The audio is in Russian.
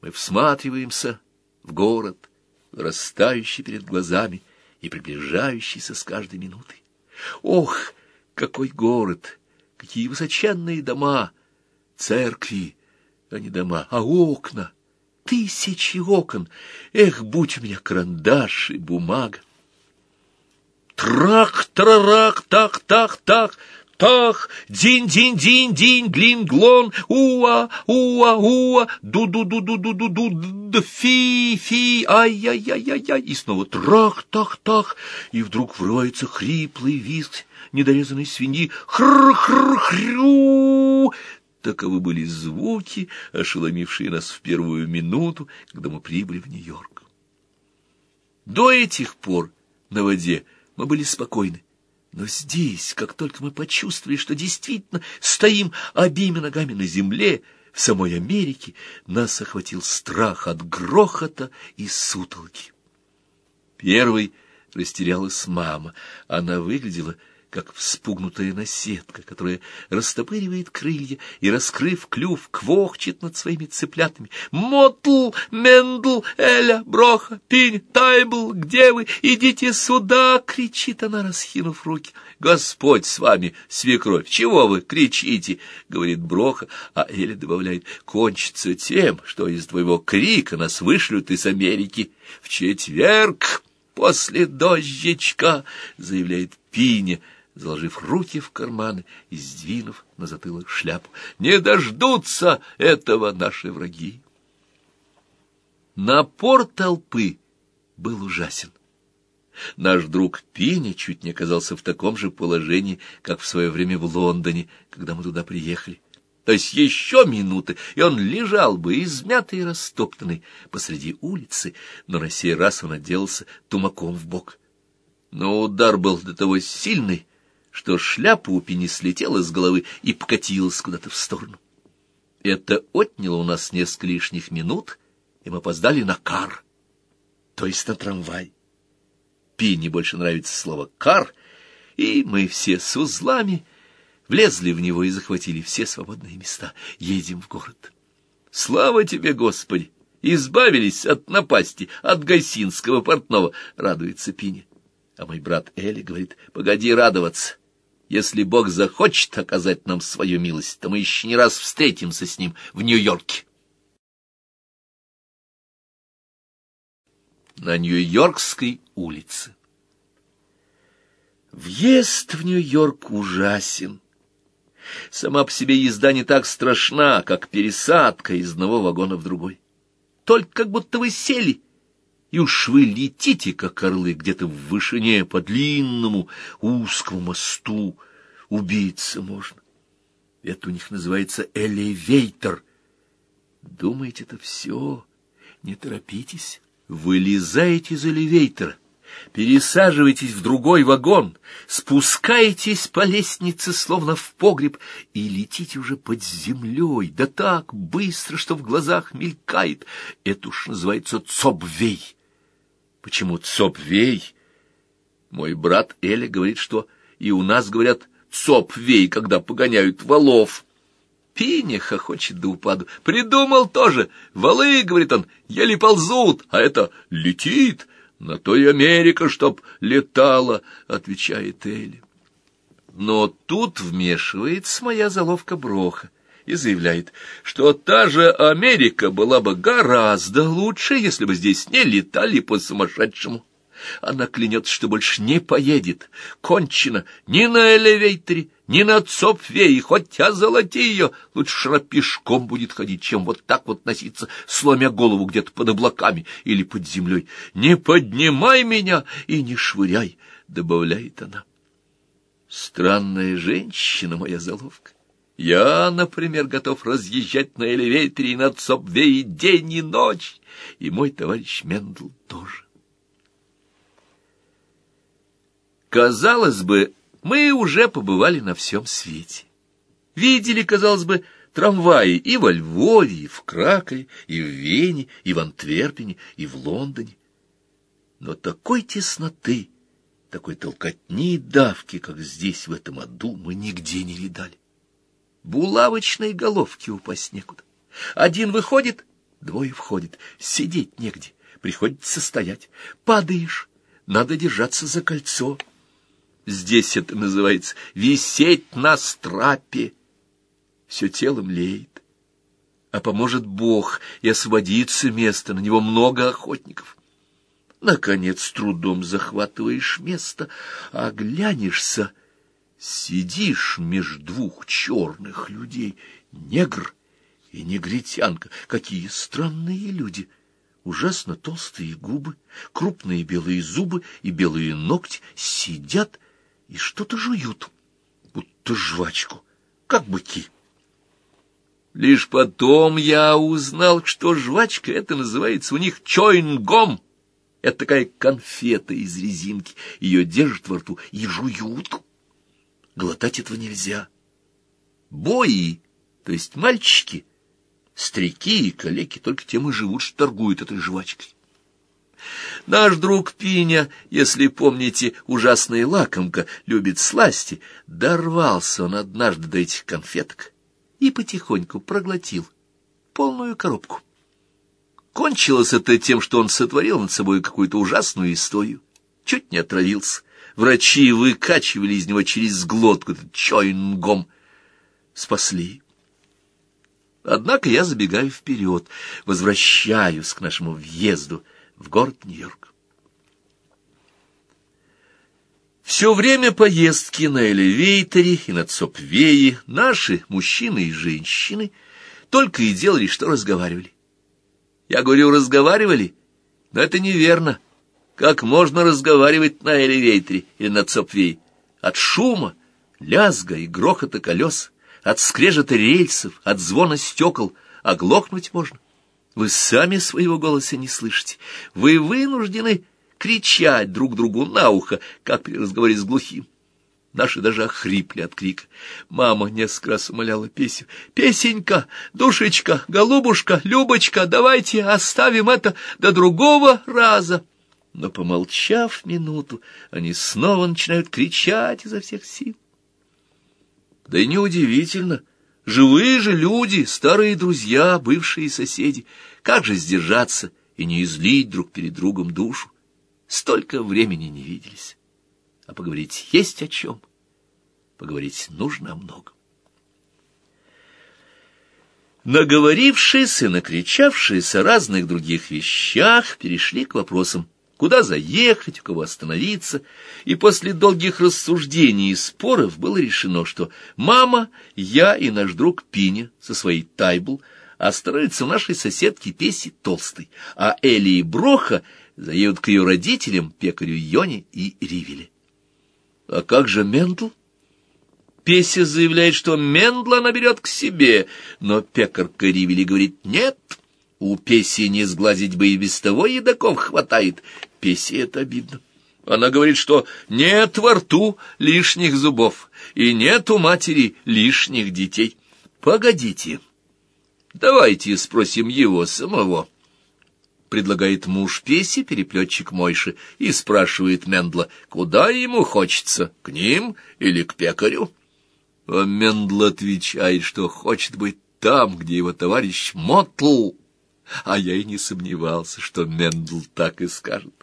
Мы всматриваемся в город, растающий перед глазами и приближающийся с каждой минутой. Ох, какой город! Какие высоченные дома! Церкви, а не дома, а окна! Тысячи окон! Эх, будь у меня карандаш и бумага! Трак, трарак, так, динь-динь-динь-динь, глин-глон, уа, уа, уа, ду-ду-ду-ду-ду-ду-ду, фи-фи, ай-яй-яй-яй-яй, и снова трах-тах-тах, и вдруг врывается хриплый визг недорезанной свиньи, хр-хр-хрю. Таковы были звуки, ошеломившие нас в первую минуту, когда мы прибыли в Нью-Йорк. До этих пор на воде мы были спокойны. Но здесь, как только мы почувствовали, что действительно стоим обеими ногами на земле, в самой Америке, нас охватил страх от грохота и сутолки. Первой растерялась мама. Она выглядела как вспугнутая наседка, которая растопыривает крылья и, раскрыв клюв, квохчет над своими цыплятами. «Мотл, Мендл, Эля, Броха, Пинь, Тайбл, где вы? Идите сюда!» — кричит она, расхинув руки. «Господь с вами, свекровь, чего вы кричите?» — говорит Броха, а Эля добавляет, «кончится тем, что из твоего крика нас вышлют из Америки в четверг». «После дождичка!» — заявляет Пиня, заложив руки в карманы и сдвинув на затылок шляпу. «Не дождутся этого наши враги!» Напор толпы был ужасен. Наш друг Пини чуть не оказался в таком же положении, как в свое время в Лондоне, когда мы туда приехали. То есть еще минуты, и он лежал бы, измятый и растоптанный, посреди улицы, но на сей раз он отделался тумаком в бок. Но удар был до того сильный, что шляпа у Пени слетела с головы и покатилась куда-то в сторону. Это отняло у нас несколько лишних минут, и мы опоздали на кар, то есть на трамвай. Пине больше нравится слово «кар», и мы все с узлами влезли в него и захватили все свободные места. Едем в город. Слава тебе, Господи! Избавились от напасти, от гайсинского портного, радуется Пине. А мой брат Эли говорит, погоди радоваться. Если Бог захочет оказать нам свою милость, то мы еще не раз встретимся с Ним в Нью-Йорке. На Нью-Йоркской улице Въезд в Нью-Йорк ужасен. Сама по себе езда не так страшна, как пересадка из одного вагона в другой. Только как будто вы сели и уж вы летите, как орлы, где-то в вышине по длинному узкому мосту. Убиться можно. Это у них называется элевейтор. Думаете, это все? Не торопитесь. Вылезаете из элевейтора, пересаживаетесь в другой вагон, спускаетесь по лестнице, словно в погреб, и летите уже под землей, да так быстро, что в глазах мелькает. Это уж называется цопвей. Почему цопвей? Мой брат Эля говорит, что и у нас говорят цопвей, когда погоняют валов. Пиня хохочет до упаду. Придумал тоже. Валы, говорит он, еле ползут, а это летит. На то и Америка, чтоб летала, отвечает Эля. Но тут вмешивается моя заловка Броха и заявляет, что та же Америка была бы гораздо лучше, если бы здесь не летали по-сумасшедшему. Она клянется, что больше не поедет. Кончено ни на элевейторе, ни на цопвее, хоть озолоти ее. Лучше она пешком будет ходить, чем вот так вот носиться, сломя голову где-то под облаками или под землей. «Не поднимай меня и не швыряй», — добавляет она. Странная женщина моя заловка. Я, например, готов разъезжать на элевейторе и на Цопвее день и ночь, и мой товарищ Мендл тоже. Казалось бы, мы уже побывали на всем свете. Видели, казалось бы, трамваи и во Львове, и в Кракове, и в Вене, и в Антверпене, и в Лондоне. Но такой тесноты, такой толкотни и давки, как здесь, в этом аду, мы нигде не видали булавочной головки упасть некуда. Один выходит, Двое входит, сидеть негде, приходится стоять. Падаешь, надо держаться за кольцо. Здесь это называется «висеть на страпе». Все тело млеет. А поможет Бог, и освободится место, на него много охотников. Наконец, трудом захватываешь место, а глянешься, сидишь меж двух черных людей, негр и негритянка. Какие странные люди! Ужасно толстые губы, крупные белые зубы и белые ногти сидят и что-то жуют, будто жвачку, как быки. Лишь потом я узнал, что жвачка это называется у них чойнгом. Это такая конфета из резинки. Ее держат во рту и жуют. Глотать этого нельзя. Бои, то есть мальчики, старики и калеки только тем и живут, что торгуют этой жвачкой. Наш друг Пиня, если помните, ужасная лакомка, любит сласти, дорвался он однажды до этих конфеток и потихоньку проглотил полную коробку. Кончилось это тем, что он сотворил над собой какую-то ужасную историю, чуть не отравился. Врачи выкачивали из него через глотку этот чойнгом. Спасли. Однако я забегаю вперед, возвращаюсь к нашему въезду — в город Нью-Йорк. Все время поездки на элевейторе и на цопвее наши, мужчины и женщины, только и делали, что разговаривали. Я говорю, разговаривали, но это неверно. Как можно разговаривать на элевейторе или на цопвее? От шума, лязга и грохота колес, от скрежета рельсов, от звона стекол оглохнуть можно. Вы сами своего голоса не слышите. Вы вынуждены кричать друг другу на ухо, как при разговоре с глухим. Наши даже охрипли от крика. Мама несколько раз умоляла Песю. «Песенька, душечка, голубушка, Любочка, давайте оставим это до другого раза». Но, помолчав минуту, они снова начинают кричать изо всех сил. Да и неудивительно, Живые же люди, старые друзья, бывшие соседи. Как же сдержаться и не излить друг перед другом душу? Столько времени не виделись. А поговорить есть о чем. Поговорить нужно о многом. Наговорившись и накричавшись о разных других вещах, перешли к вопросам куда заехать, у кого остановиться, и после долгих рассуждений и споров было решено, что мама, я и наш друг Пиня со своей Тайбл остановятся у нашей соседки Песи Толстой, а Эли и Броха заедут к ее родителям, пекарю Йоне и Ривеле. А как же Мендл? Песя заявляет, что Мендла она берет к себе, но пекарка Ривели говорит «нет». У Песи не сглазить бы и без того едоков хватает. Песе это обидно. Она говорит, что нет во рту лишних зубов, и нет у матери лишних детей. Погодите, давайте спросим его самого. Предлагает муж Песи, переплетчик Мойши, и спрашивает Мендла, куда ему хочется, к ним или к пекарю? А Мендл отвечает, что хочет быть там, где его товарищ Мотл, а я и не сомневался, что Мендл так и скажет.